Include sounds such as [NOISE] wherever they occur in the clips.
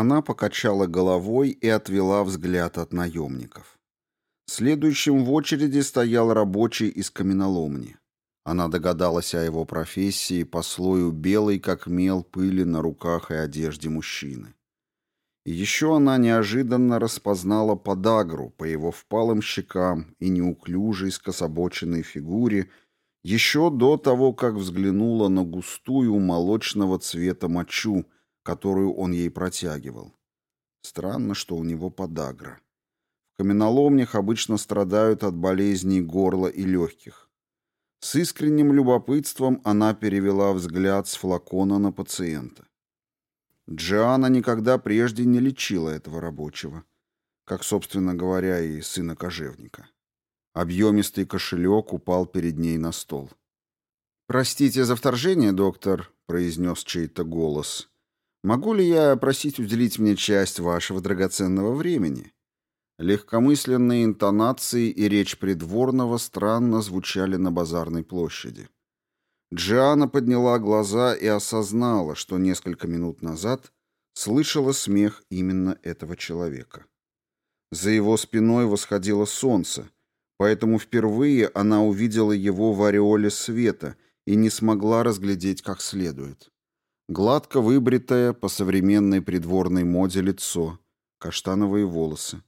Она покачала головой и отвела взгляд от наемников. Следующим в очереди стоял рабочий из каменоломни. Она догадалась о его профессии по слою белой, как мел, пыли на руках и одежде мужчины. И еще она неожиданно распознала подагру по его впалым щекам и неуклюжей скособоченной фигуре еще до того, как взглянула на густую молочного цвета мочу, которую он ей протягивал. Странно, что у него подагра. В каменоломнях обычно страдают от болезней горла и легких. С искренним любопытством она перевела взгляд с флакона на пациента. Джиана никогда прежде не лечила этого рабочего, как, собственно говоря, и сына кожевника. Объемистый кошелек упал перед ней на стол. «Простите за вторжение, доктор», — произнес чей-то голос. «Могу ли я просить уделить мне часть вашего драгоценного времени?» Легкомысленные интонации и речь придворного странно звучали на базарной площади. Джиана подняла глаза и осознала, что несколько минут назад слышала смех именно этого человека. За его спиной восходило солнце, поэтому впервые она увидела его в ореоле света и не смогла разглядеть как следует. Гладко выбритое по современной придворной моде лицо, каштановые волосы,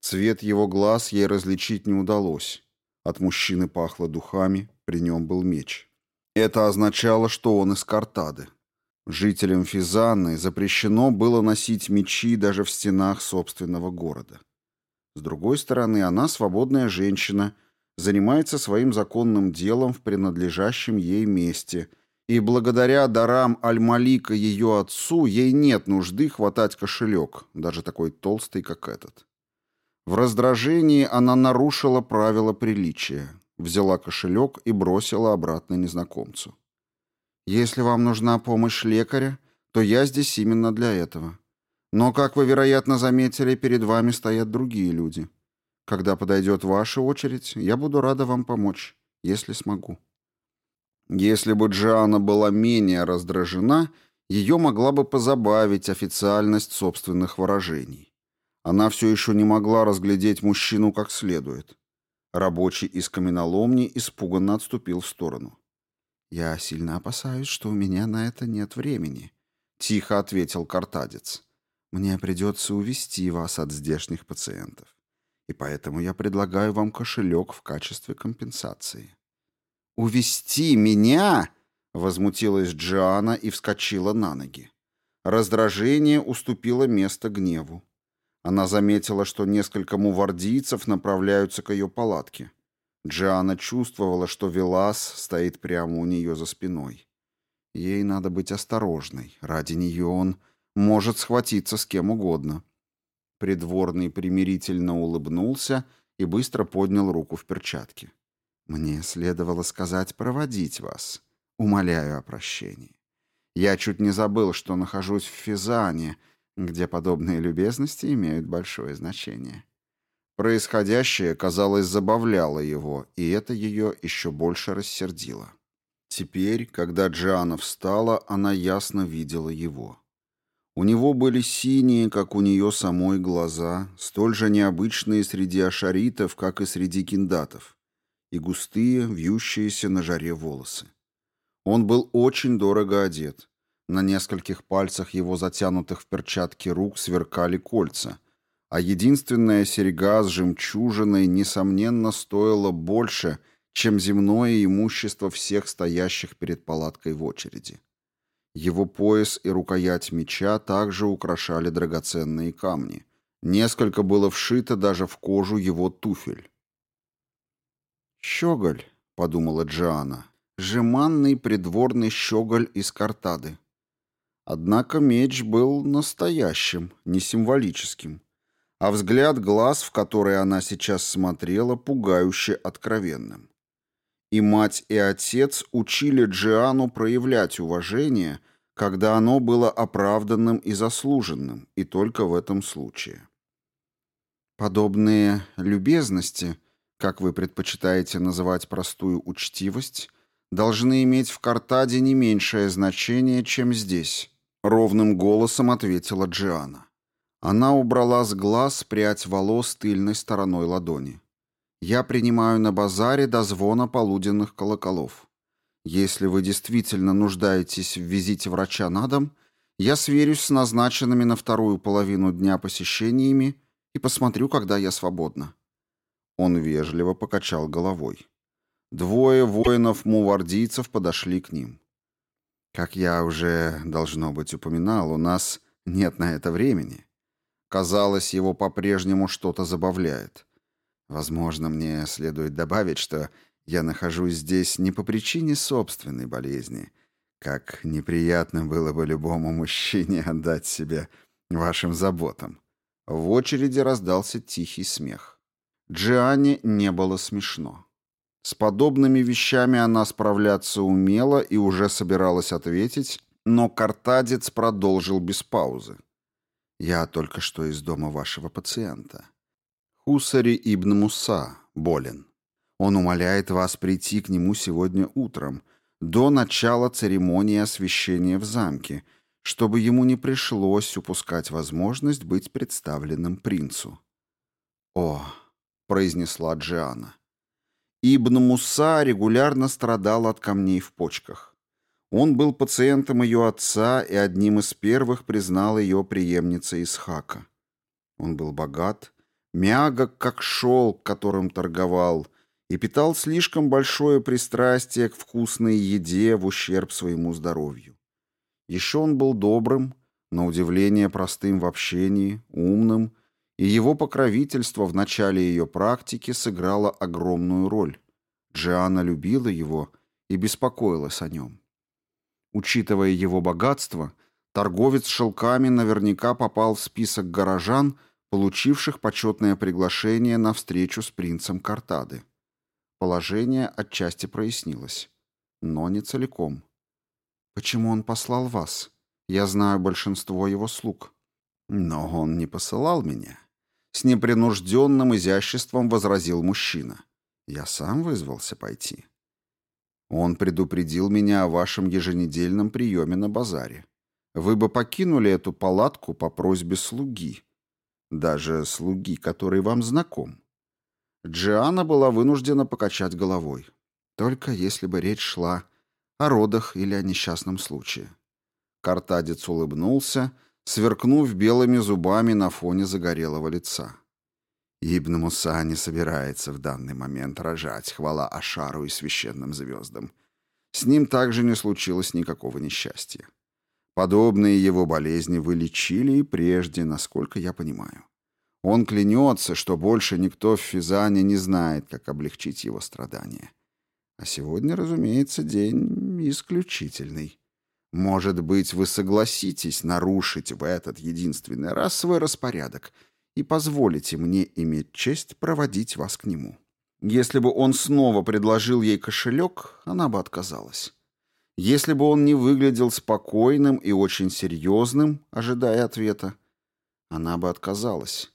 Цвет его глаз ей различить не удалось. От мужчины пахло духами, при нем был меч. Это означало, что он из Картады. Жителям Физанны запрещено было носить мечи даже в стенах собственного города. С другой стороны, она свободная женщина, занимается своим законным делом в принадлежащем ей месте, и благодаря дарам Аль-Малика ее отцу ей нет нужды хватать кошелек, даже такой толстый, как этот. В раздражении она нарушила правила приличия, взяла кошелек и бросила обратно незнакомцу. «Если вам нужна помощь лекаря, то я здесь именно для этого. Но, как вы, вероятно, заметили, перед вами стоят другие люди. Когда подойдет ваша очередь, я буду рада вам помочь, если смогу». Если бы Джиана была менее раздражена, ее могла бы позабавить официальность собственных выражений. Она все еще не могла разглядеть мужчину как следует. Рабочий из каменоломни испуганно отступил в сторону. «Я сильно опасаюсь, что у меня на это нет времени», — тихо ответил картадец. «Мне придется увести вас от здешних пациентов, и поэтому я предлагаю вам кошелек в качестве компенсации». «Увести меня?» — возмутилась Джиана и вскочила на ноги. Раздражение уступило место гневу. Она заметила, что несколько мувардийцев направляются к ее палатке. Джиана чувствовала, что Велас стоит прямо у нее за спиной. Ей надо быть осторожной. Ради нее он может схватиться с кем угодно. Придворный примирительно улыбнулся и быстро поднял руку в перчатке. «Мне следовало сказать проводить вас. Умоляю о прощении. Я чуть не забыл, что нахожусь в Физане, — где подобные любезности имеют большое значение. Происходящее, казалось, забавляло его, и это ее еще больше рассердило. Теперь, когда Джиана встала, она ясно видела его. У него были синие, как у нее самой, глаза, столь же необычные среди ашаритов, как и среди киндатов, и густые, вьющиеся на жаре волосы. Он был очень дорого одет, на нескольких пальцах его затянутых в перчатки рук сверкали кольца, а единственная серьга с жемчужиной, несомненно, стоила больше, чем земное имущество всех стоящих перед палаткой в очереди. Его пояс и рукоять меча также украшали драгоценные камни. Несколько было вшито даже в кожу его туфель. «Щеголь», — подумала Джиана, — «жеманный придворный щеголь из Картады». Однако меч был настоящим, не символическим. А взгляд глаз, в который она сейчас смотрела, пугающе откровенным. И мать, и отец учили Джиану проявлять уважение, когда оно было оправданным и заслуженным, и только в этом случае. Подобные любезности, как вы предпочитаете называть простую учтивость, должны иметь в Картаде не меньшее значение, чем здесь, — ровным голосом ответила Джиана. Она убрала с глаз прядь волос тыльной стороной ладони. «Я принимаю на базаре до звона полуденных колоколов. Если вы действительно нуждаетесь в визите врача на дом, я сверюсь с назначенными на вторую половину дня посещениями и посмотрю, когда я свободна». Он вежливо покачал головой. Двое воинов-мувардийцев подошли к ним. «Как я уже, должно быть, упоминал, у нас нет на это времени». Казалось, его по-прежнему что-то забавляет. Возможно, мне следует добавить, что я нахожусь здесь не по причине собственной болезни. Как неприятно было бы любому мужчине отдать себя вашим заботам. В очереди раздался тихий смех. Джиане не было смешно. С подобными вещами она справляться умела и уже собиралась ответить, но картадец продолжил без паузы. Я только что из дома вашего пациента. Хусари ибн Муса болен. Он умоляет вас прийти к нему сегодня утром, до начала церемонии освящения в замке, чтобы ему не пришлось упускать возможность быть представленным принцу. «О», — произнесла Джиана. Ибн Муса регулярно страдал от камней в почках. Он был пациентом ее отца и одним из первых признал ее преемницей Исхака. Он был богат, мягок, как шелк, которым торговал, и питал слишком большое пристрастие к вкусной еде в ущерб своему здоровью. Еще он был добрым, на удивление простым в общении, умным, и его покровительство в начале ее практики сыграло огромную роль. Джиана любила его и беспокоилась о нем. Учитывая его богатство, торговец шелками наверняка попал в список горожан, получивших почетное приглашение на встречу с принцем Картады. Положение отчасти прояснилось, но не целиком. «Почему он послал вас? Я знаю большинство его слуг». «Но он не посылал меня». С непринужденным изяществом возразил мужчина. «Я сам вызвался пойти». Он предупредил меня о вашем еженедельном приеме на базаре. Вы бы покинули эту палатку по просьбе слуги. Даже слуги, который вам знаком. Джиана была вынуждена покачать головой. Только если бы речь шла о родах или о несчастном случае. Картадец улыбнулся, сверкнув белыми зубами на фоне загорелого лица. Ибн Муса не собирается в данный момент рожать, хвала Ашару и священным звездам. С ним также не случилось никакого несчастья. Подобные его болезни вы лечили и прежде, насколько я понимаю. Он клянется, что больше никто в Физане не знает, как облегчить его страдания. А сегодня, разумеется, день исключительный. Может быть, вы согласитесь нарушить в этот единственный раз свой распорядок — и позволите мне иметь честь проводить вас к нему». Если бы он снова предложил ей кошелек, она бы отказалась. Если бы он не выглядел спокойным и очень серьезным, ожидая ответа, она бы отказалась.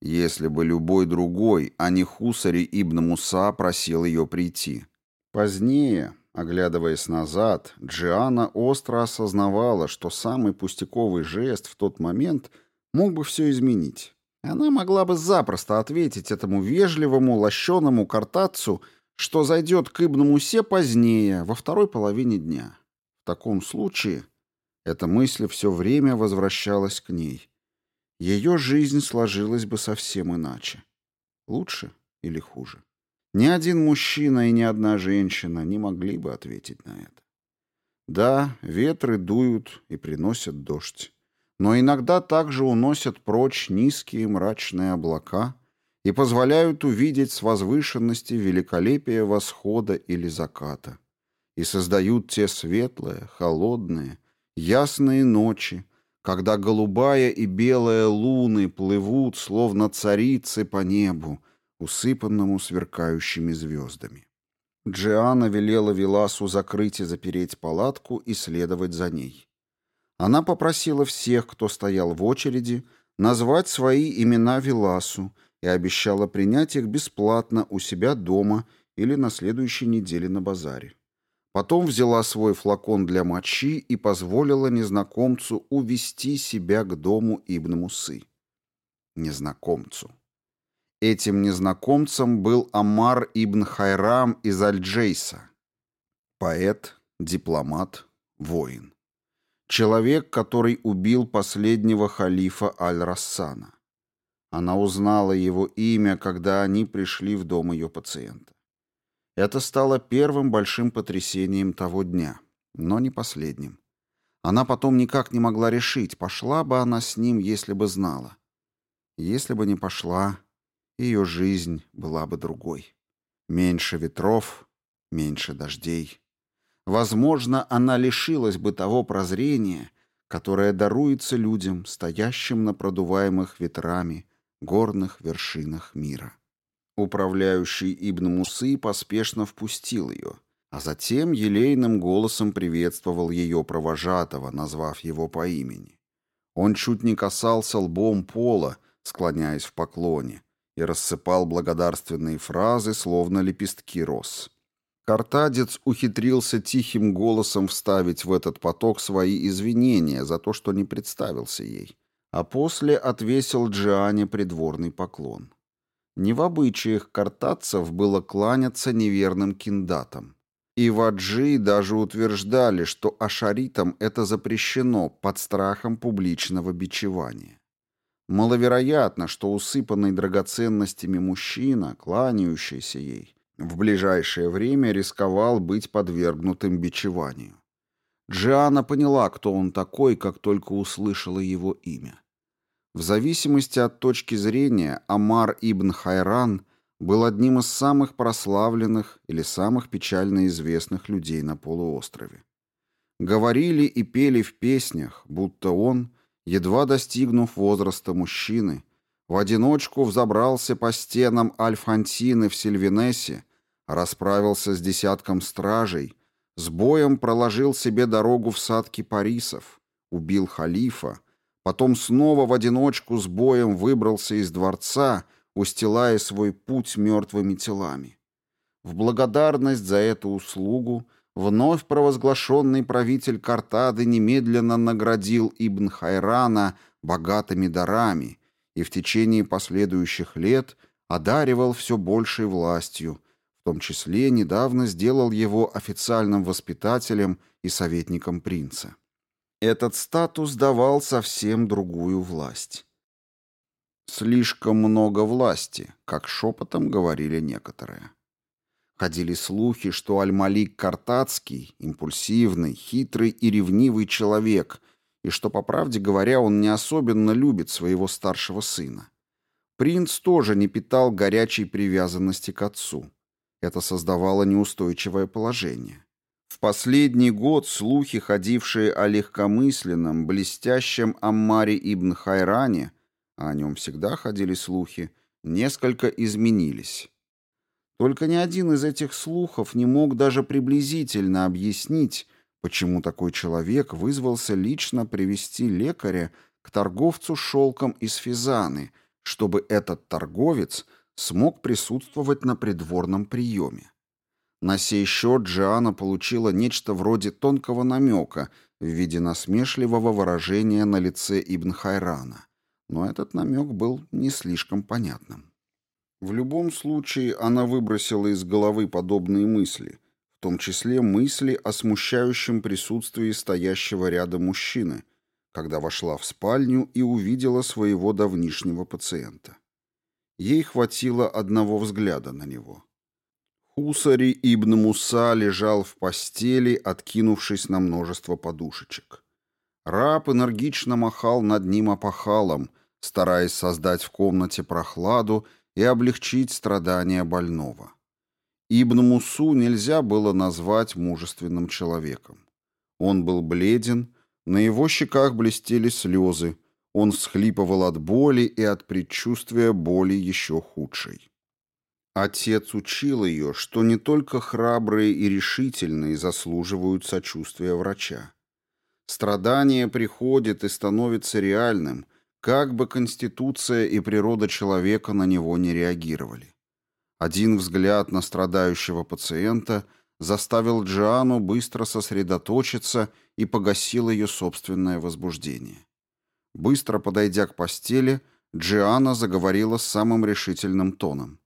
Если бы любой другой, а не Хусари Ибн Муса, просил ее прийти. Позднее, оглядываясь назад, Джиана остро осознавала, что самый пустяковый жест в тот момент мог бы все изменить. Она могла бы запросто ответить этому вежливому, лощеному картацу, что зайдет к Ибн Мусе позднее, во второй половине дня. В таком случае эта мысль все время возвращалась к ней. Ее жизнь сложилась бы совсем иначе. Лучше или хуже? Ни один мужчина и ни одна женщина не могли бы ответить на это. Да, ветры дуют и приносят дождь но иногда также уносят прочь низкие мрачные облака и позволяют увидеть с возвышенности великолепие восхода или заката, и создают те светлые, холодные, ясные ночи, когда голубая и белая луны плывут, словно царицы по небу, усыпанному сверкающими звездами. Джиана велела Веласу закрыть и запереть палатку и следовать за ней. Она попросила всех, кто стоял в очереди, назвать свои имена Виласу и обещала принять их бесплатно у себя дома или на следующей неделе на базаре. Потом взяла свой флакон для мочи и позволила незнакомцу увести себя к дому Ибн Мусы. Незнакомцу. Этим незнакомцем был Амар ибн Хайрам из Аль-Джейса. Поэт, дипломат, воин. Человек, который убил последнего халифа Аль-Рассана. Она узнала его имя, когда они пришли в дом ее пациента. Это стало первым большим потрясением того дня, но не последним. Она потом никак не могла решить, пошла бы она с ним, если бы знала. Если бы не пошла, ее жизнь была бы другой. Меньше ветров, меньше дождей. Возможно, она лишилась бы того прозрения, которое даруется людям, стоящим на продуваемых ветрами, горных вершинах мира. Управляющий Ибн Мусы поспешно впустил ее, а затем елейным голосом приветствовал ее провожатого, назвав его по имени. Он чуть не касался лбом пола, склоняясь в поклоне, и рассыпал благодарственные фразы, словно лепестки роз. Картадец ухитрился тихим голосом вставить в этот поток свои извинения за то, что не представился ей, а после отвесил Джиане придворный поклон. Не в обычаях картадцев было кланяться неверным киндатам. И ваджи даже утверждали, что ашаритам это запрещено под страхом публичного бичевания. Маловероятно, что усыпанный драгоценностями мужчина, кланяющийся ей, в ближайшее время рисковал быть подвергнутым бичеванию. Джиана поняла, кто он такой, как только услышала его имя. В зависимости от точки зрения, Амар ибн Хайран был одним из самых прославленных или самых печально известных людей на полуострове. Говорили и пели в песнях, будто он едва достигнув возраста мужчины, в одиночку взобрался по стенам Альфантины в Сильвинесе, расправился с десятком стражей, с боем проложил себе дорогу в сад кипарисов, убил халифа, потом снова в одиночку с боем выбрался из дворца, устилая свой путь мертвыми телами. В благодарность за эту услугу Вновь провозглашенный правитель Картады немедленно наградил Ибн Хайрана богатыми дарами и в течение последующих лет одаривал все большей властью, в том числе недавно сделал его официальным воспитателем и советником принца. Этот статус давал совсем другую власть. Слишком много власти, как шепотом говорили некоторые. Ходили слухи, что Аль-Малик Картацкий – импульсивный, хитрый и ревнивый человек, и что, по правде говоря, он не особенно любит своего старшего сына. Принц тоже не питал горячей привязанности к отцу. Это создавало неустойчивое положение. В последний год слухи, ходившие о легкомысленном, блестящем Аммаре ибн Хайране, а о нем всегда ходили слухи, несколько изменились. Только ни один из этих слухов не мог даже приблизительно объяснить, почему такой человек вызвался лично привести лекаря к торговцу шелком из Физаны, чтобы этот торговец смог присутствовать на придворном приеме. На сей счет Джиана получила нечто вроде тонкого намека в виде насмешливого выражения на лице Ибн Хайрана, но этот намек был не слишком понятным. В любом случае она выбросила из головы подобные мысли, в том числе мысли о смущающем присутствии стоящего рядом мужчины, когда вошла в спальню и увидела своего давнишнего пациента. Ей хватило одного взгляда на него. Хусари ибн Муса лежал в постели, откинувшись на множество подушечек. Раб энергично махал над ним опахалом, стараясь создать в комнате прохладу и облегчить страдания больного. Ибн Мусу нельзя было назвать мужественным человеком. Он был бледен, на его щеках блестели слезы, он всхлипывал от боли и от предчувствия боли еще худшей. Отец учил ее, что не только храбрые и решительные заслуживают сочувствия врача. Страдание приходит и становится реальным, как бы конституция и природа человека на него не реагировали. Один взгляд на страдающего пациента заставил Джиану быстро сосредоточиться и погасил ее собственное возбуждение. Быстро подойдя к постели, Джиана заговорила с самым решительным тоном.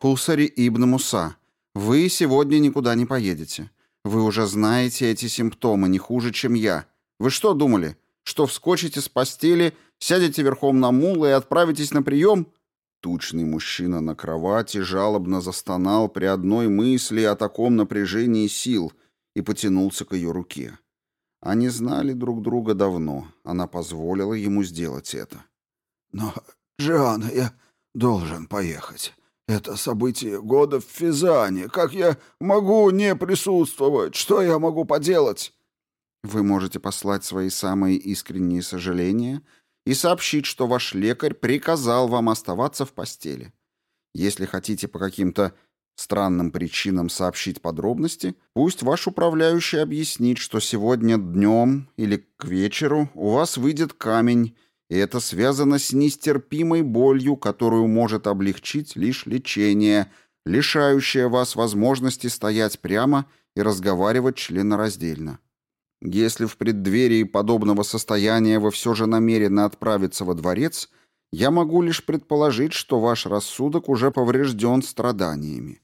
«Хусари ибн Муса, вы сегодня никуда не поедете. Вы уже знаете эти симптомы не хуже, чем я. Вы что думали, что вскочите с постели, сядете верхом на мул и отправитесь на прием?» Тучный мужчина на кровати жалобно застонал при одной мысли о таком напряжении сил и потянулся к ее руке. Они знали друг друга давно. Она позволила ему сделать это. «Но, Джиана, я должен поехать. Это событие года в Физане. Как я могу не присутствовать? Что я могу поделать?» «Вы можете послать свои самые искренние сожаления и сообщить, что ваш лекарь приказал вам оставаться в постели. Если хотите по каким-то странным причинам сообщить подробности, пусть ваш управляющий объяснит, что сегодня днем или к вечеру у вас выйдет камень, и это связано с нестерпимой болью, которую может облегчить лишь лечение, лишающее вас возможности стоять прямо и разговаривать членораздельно. Если в преддверии подобного состояния вы все же намерены отправиться во дворец, я могу лишь предположить, что ваш рассудок уже поврежден страданиями.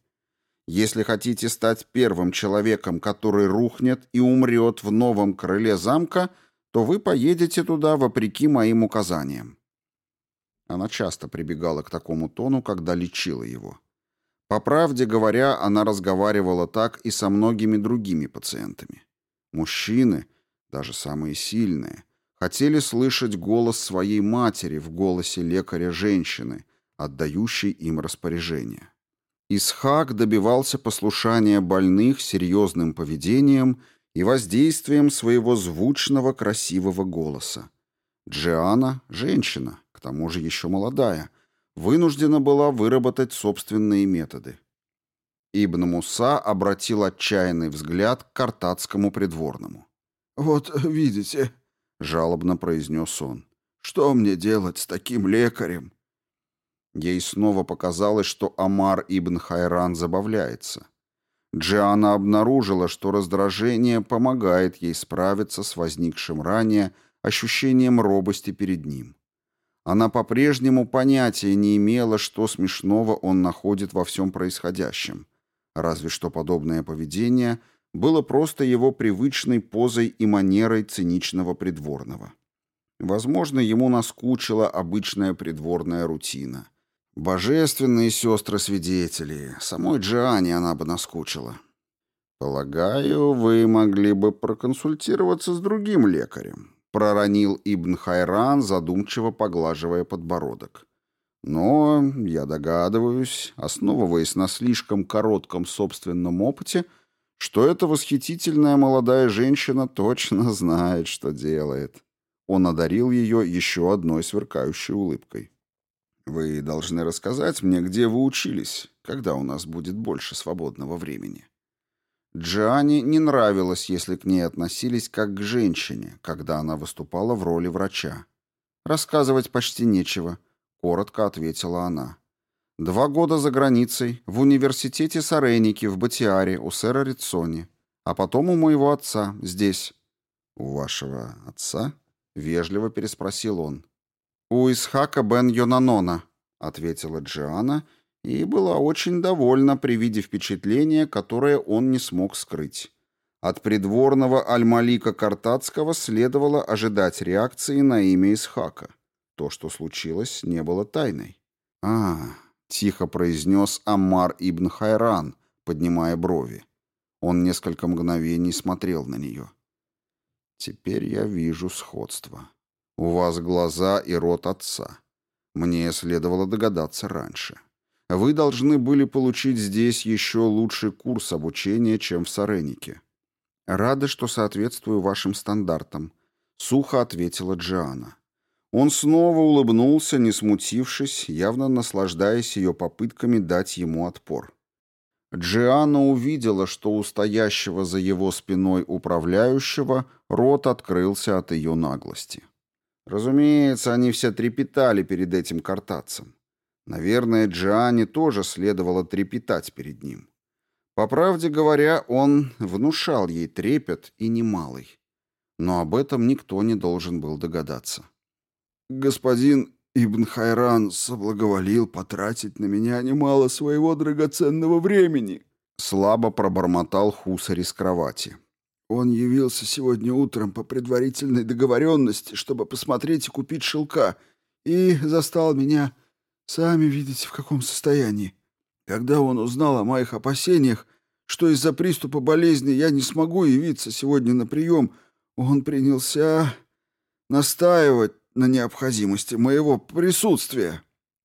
Если хотите стать первым человеком, который рухнет и умрет в новом крыле замка, то вы поедете туда вопреки моим указаниям. Она часто прибегала к такому тону, когда лечила его. По правде говоря, она разговаривала так и со многими другими пациентами. Мужчины, даже самые сильные, хотели слышать голос своей матери в голосе лекаря женщины, отдающей им распоряжение. Исхак добивался послушания больных серьезным поведением и воздействием своего звучного красивого голоса. Джиана, женщина, к тому же еще молодая, вынуждена была выработать собственные методы. Ибн Муса обратил отчаянный взгляд к картацкому придворному. «Вот видите», — жалобно произнес он, — «что мне делать с таким лекарем?» Ей снова показалось, что Амар ибн Хайран забавляется. Джиана обнаружила, что раздражение помогает ей справиться с возникшим ранее ощущением робости перед ним. Она по-прежнему понятия не имела, что смешного он находит во всем происходящем — Разве что подобное поведение было просто его привычной позой и манерой циничного придворного. Возможно, ему наскучила обычная придворная рутина. Божественные сестры-свидетели, самой Джиане она бы наскучила. «Полагаю, вы могли бы проконсультироваться с другим лекарем», проронил Ибн Хайран, задумчиво поглаживая подбородок. Но я догадываюсь, основываясь на слишком коротком собственном опыте, что эта восхитительная молодая женщина точно [LAUGHS] знает, что делает. Он одарил ее еще одной сверкающей улыбкой. «Вы должны рассказать мне, где вы учились, когда у нас будет больше свободного времени». Джиане не нравилось, если к ней относились как к женщине, когда она выступала в роли врача. Рассказывать почти нечего — коротко ответила она. Два года за границей, в университете Сареники в Батиаре у сэра Рицони, а потом у моего отца, здесь. У вашего отца? Вежливо переспросил он. У Исхака бен Йонанона, ответила Джиана и была очень довольна при виде впечатления, которое он не смог скрыть. От придворного Аль-Малика Картацкого следовало ожидать реакции на имя Исхака. То, что случилось, не было тайной. «А, — тихо произнес Аммар ибн Хайран, поднимая брови. Он несколько мгновений смотрел на нее. «Теперь я вижу сходство. У вас глаза и рот отца. Мне следовало догадаться раньше. Вы должны были получить здесь еще лучший курс обучения, чем в Саренике». «Рада, что соответствую вашим стандартам», — сухо ответила Джиана. Он снова улыбнулся, не смутившись, явно наслаждаясь ее попытками дать ему отпор. Джиана увидела, что у стоящего за его спиной управляющего рот открылся от ее наглости. Разумеется, они все трепетали перед этим картацем. Наверное, Джиане тоже следовало трепетать перед ним. По правде говоря, он внушал ей трепет и немалый. Но об этом никто не должен был догадаться. «Господин Ибн Хайран соблаговолил потратить на меня немало своего драгоценного времени», слабо пробормотал Хусари с кровати. «Он явился сегодня утром по предварительной договоренности, чтобы посмотреть и купить шелка, и застал меня, сами видите, в каком состоянии. Когда он узнал о моих опасениях, что из-за приступа болезни я не смогу явиться сегодня на прием, он принялся настаивать на необходимости моего присутствия».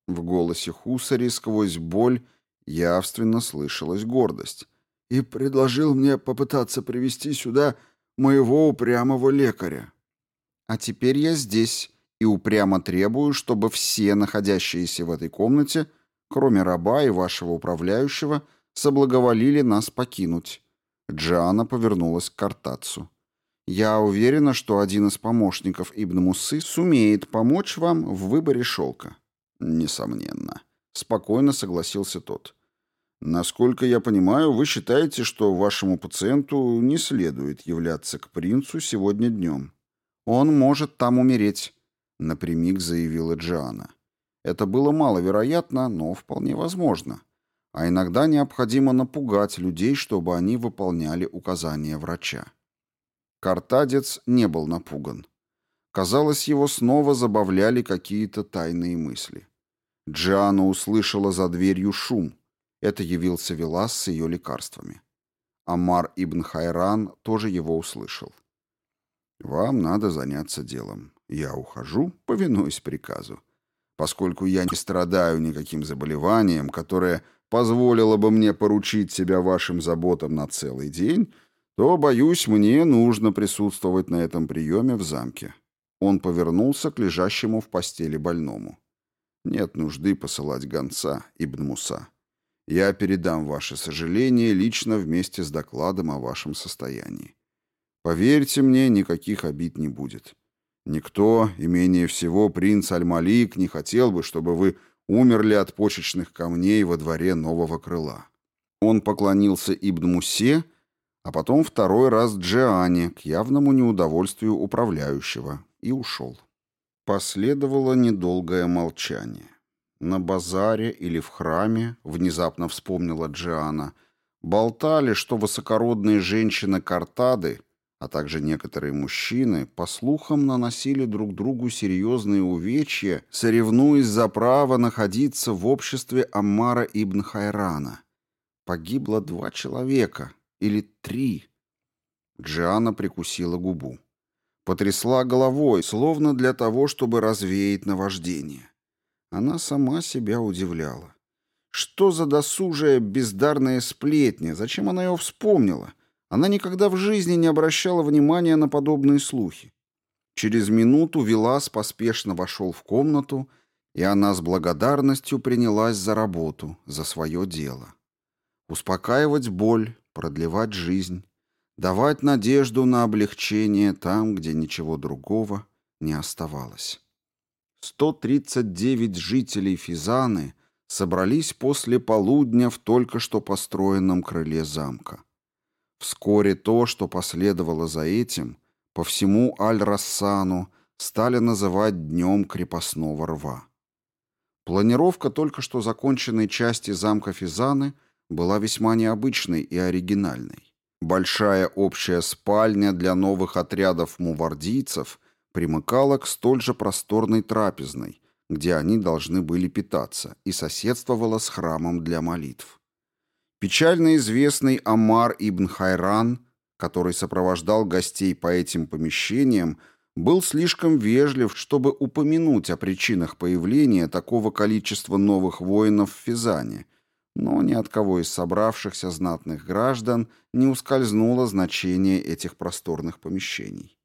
В голосе Хусари сквозь боль явственно слышалась гордость. «И предложил мне попытаться привести сюда моего упрямого лекаря». «А теперь я здесь и упрямо требую, чтобы все находящиеся в этой комнате — кроме раба и вашего управляющего, соблаговолили нас покинуть». Джиана повернулась к Картацу. «Я уверена, что один из помощников Ибн Мусы сумеет помочь вам в выборе шелка». «Несомненно», — спокойно согласился тот. «Насколько я понимаю, вы считаете, что вашему пациенту не следует являться к принцу сегодня днем. Он может там умереть», — напрямик заявила Джиана. Это было маловероятно, но вполне возможно. А иногда необходимо напугать людей, чтобы они выполняли указания врача. Картадец не был напуган. Казалось, его снова забавляли какие-то тайные мысли. Джиана услышала за дверью шум. Это явился Велас с ее лекарствами. Амар ибн Хайран тоже его услышал. «Вам надо заняться делом. Я ухожу, повинуясь приказу. Поскольку я не страдаю никаким заболеванием, которое позволило бы мне поручить себя вашим заботам на целый день, то, боюсь, мне нужно присутствовать на этом приеме в замке». Он повернулся к лежащему в постели больному. «Нет нужды посылать гонца, Ибн Муса. Я передам ваше сожаление лично вместе с докладом о вашем состоянии. Поверьте мне, никаких обид не будет. Никто, и менее всего принц Аль-Малик, не хотел бы, чтобы вы умерли от почечных камней во дворе нового крыла. Он поклонился Ибн Мусе, а потом второй раз Джиане к явному неудовольствию управляющего и ушел. Последовало недолгое молчание. На базаре или в храме, внезапно вспомнила Джиана, болтали, что высокородные женщины Картады а также некоторые мужчины, по слухам, наносили друг другу серьезные увечья, соревнуясь за право находиться в обществе Аммара ибн Хайрана. Погибло два человека, или три. Джиана прикусила губу. Потрясла головой, словно для того, чтобы развеять наваждение. Она сама себя удивляла. Что за досужая бездарная сплетня? Зачем она ее вспомнила? Она никогда в жизни не обращала внимания на подобные слухи. Через минуту Вилас поспешно вошел в комнату, и она с благодарностью принялась за работу, за свое дело. Успокаивать боль, продлевать жизнь, давать надежду на облегчение там, где ничего другого не оставалось. 139 жителей Физаны собрались после полудня в только что построенном крыле замка. Вскоре то, что последовало за этим, по всему Аль-Рассану стали называть Днем крепостного рва. Планировка только что законченной части замка Физаны была весьма необычной и оригинальной. Большая общая спальня для новых отрядов мувардийцев примыкала к столь же просторной трапезной, где они должны были питаться, и соседствовала с храмом для молитв. Печально известный Амар ибн Хайран, который сопровождал гостей по этим помещениям, был слишком вежлив, чтобы упомянуть о причинах появления такого количества новых воинов в Физане, но ни от кого из собравшихся знатных граждан не ускользнуло значение этих просторных помещений.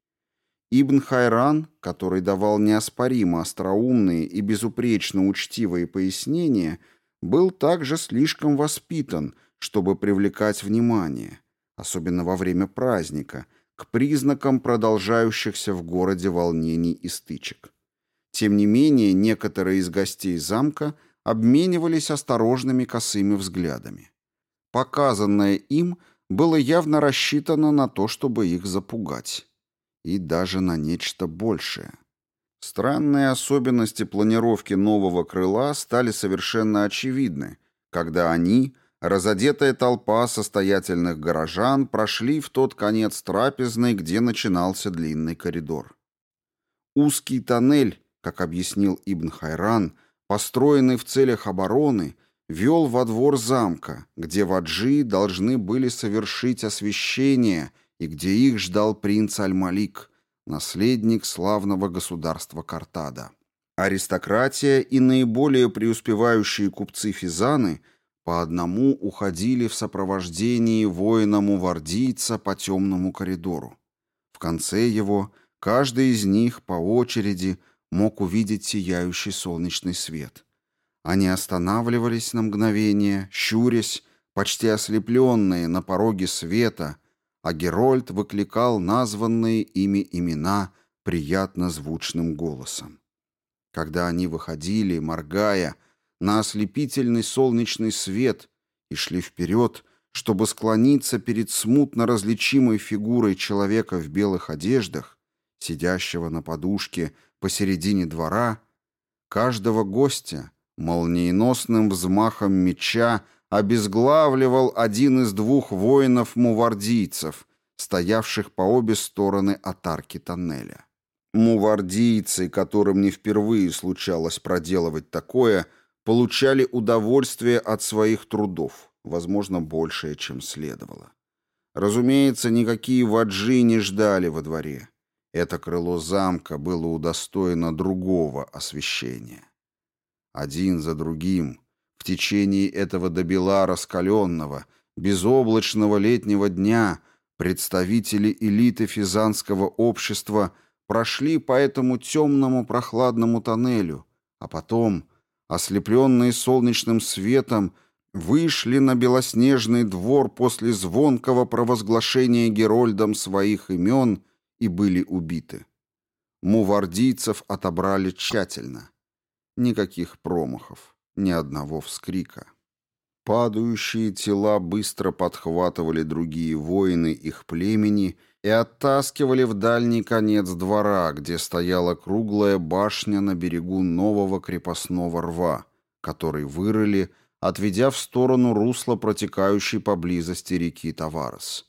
Ибн Хайран, который давал неоспоримо остроумные и безупречно учтивые пояснения, был также слишком воспитан – чтобы привлекать внимание, особенно во время праздника, к признакам продолжающихся в городе волнений и стычек. Тем не менее, некоторые из гостей замка обменивались осторожными косыми взглядами. показанное им было явно рассчитано на то, чтобы их запугать. И даже на нечто большее. Странные особенности планировки нового крыла стали совершенно очевидны, когда они, разодетая толпа состоятельных горожан, прошли в тот конец трапезной, где начинался длинный коридор. Узкий тоннель, как объяснил Ибн Хайран, построенный в целях обороны, вел во двор замка, где ваджи должны были совершить освящение и где их ждал принц Аль-Малик, наследник славного государства Картада. Аристократия и наиболее преуспевающие купцы Физаны по одному уходили в сопровождении воина-мувардийца по темному коридору. В конце его каждый из них по очереди мог увидеть сияющий солнечный свет. Они останавливались на мгновение, щурясь, почти ослепленные на пороге света, а Герольд выкликал названные ими имена приятно звучным голосом. Когда они выходили, моргая, на ослепительный солнечный свет и шли вперед, чтобы склониться перед смутно различимой фигурой человека в белых одеждах, сидящего на подушке посередине двора, каждого гостя молниеносным взмахом меча обезглавливал один из двух воинов-мувардийцев, стоявших по обе стороны от арки тоннеля. Мувардийцы, которым не впервые случалось проделывать такое, получали удовольствие от своих трудов, возможно, большее, чем следовало. Разумеется, никакие ваджи не ждали во дворе. Это крыло замка было удостоено другого освещения. Один за другим, в течение этого добела раскаленного, безоблачного летнего дня, представители элиты физанского общества прошли по этому темному прохладному тоннелю, а потом, ослепленные солнечным светом, вышли на белоснежный двор после звонкого провозглашения Герольдом своих имен — и были убиты. Мувардийцев отобрали тщательно. Никаких промахов, ни одного вскрика. Падающие тела быстро подхватывали другие воины их племени и оттаскивали в дальний конец двора, где стояла круглая башня на берегу нового крепостного рва, который вырыли, отведя в сторону русла протекающей поблизости реки Таварес.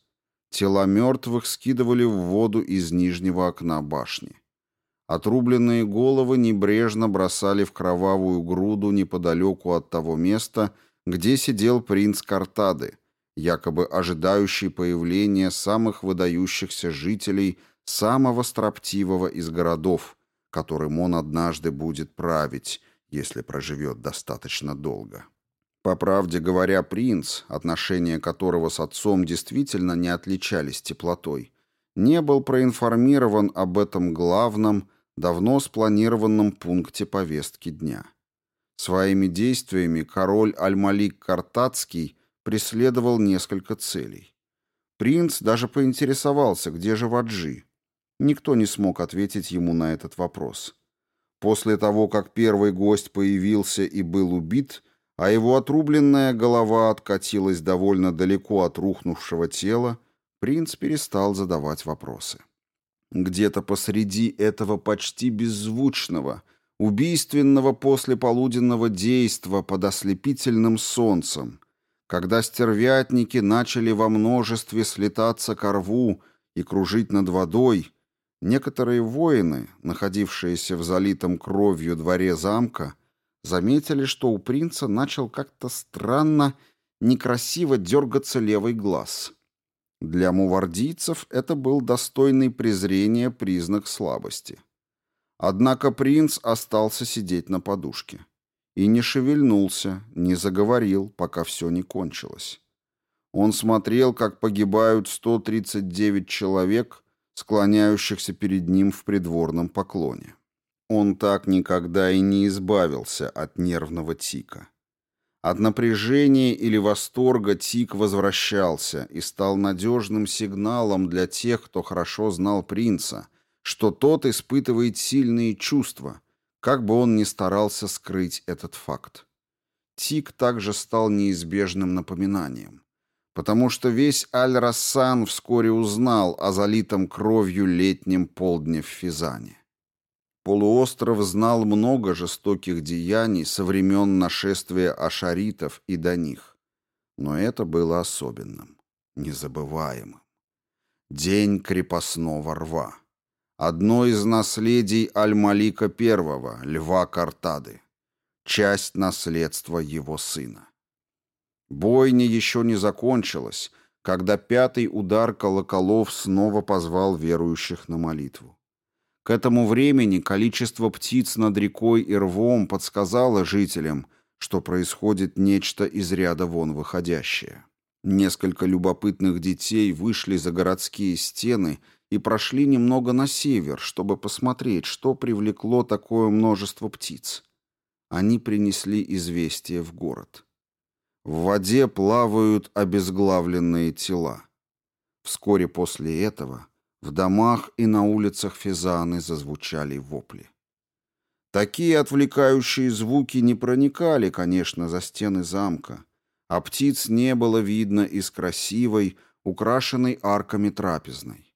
Тела мертвых скидывали в воду из нижнего окна башни. Отрубленные головы небрежно бросали в кровавую груду неподалеку от того места, где сидел принц Картады, якобы ожидающий появления самых выдающихся жителей самого строптивого из городов, которым он однажды будет править, если проживет достаточно долго. По правде говоря, принц, отношения которого с отцом действительно не отличались теплотой, не был проинформирован об этом главном, давно спланированном пункте повестки дня. Своими действиями король Аль-Малик Картацкий преследовал несколько целей. Принц даже поинтересовался, где же Ваджи. Никто не смог ответить ему на этот вопрос. После того, как первый гость появился и был убит, а его отрубленная голова откатилась довольно далеко от рухнувшего тела, принц перестал задавать вопросы. Где-то посреди этого почти беззвучного, убийственного послеполуденного действа под ослепительным солнцем, когда стервятники начали во множестве слетаться ко рву и кружить над водой, некоторые воины, находившиеся в залитом кровью дворе замка, заметили, что у принца начал как-то странно, некрасиво дергаться левый глаз. Для мувардийцев это был достойный презрения признак слабости. Однако принц остался сидеть на подушке. И не шевельнулся, не заговорил, пока все не кончилось. Он смотрел, как погибают 139 человек, склоняющихся перед ним в придворном поклоне. Он так никогда и не избавился от нервного тика. От напряжения или восторга тик возвращался и стал надежным сигналом для тех, кто хорошо знал принца, что тот испытывает сильные чувства, как бы он ни старался скрыть этот факт. Тик также стал неизбежным напоминанием. потому что весь Аль-Рассан вскоре узнал о залитом кровью летнем полдне в Физане. Полуостров знал много жестоких деяний со времен нашествия ашаритов и до них, но это было особенным, незабываемым. День крепостного рва. Одно из наследий Аль-Малика I, льва Картады. Часть наследства его сына. Бойня еще не закончилась, когда пятый удар колоколов снова позвал верующих на молитву. К этому времени количество птиц над рекой и рвом подсказало жителям, что происходит нечто из ряда вон выходящее. Несколько любопытных детей вышли за городские стены и прошли немного на север, чтобы посмотреть, что привлекло такое множество птиц. Они принесли известие в город. В воде плавают обезглавленные тела. Вскоре после этого в домах и на улицах Физаны зазвучали вопли. Такие отвлекающие звуки не проникали, конечно, за стены замка, а птиц не было видно из красивой, украшенной арками трапезной.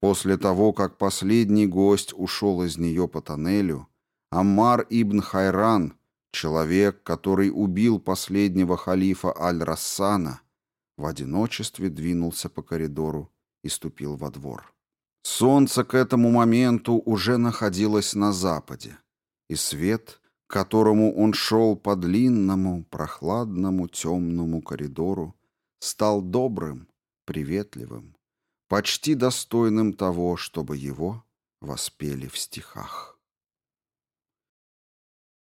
После того, как последний гость ушел из нее по тоннелю, Аммар ибн Хайран, человек, который убил последнего халифа Аль-Рассана, в одиночестве двинулся по коридору и ступил во двор. Солнце к этому моменту уже находилось на западе, и свет, к которому он шел по длинному, прохладному, темному коридору, стал добрым, приветливым, почти достойным того, чтобы его воспели в стихах.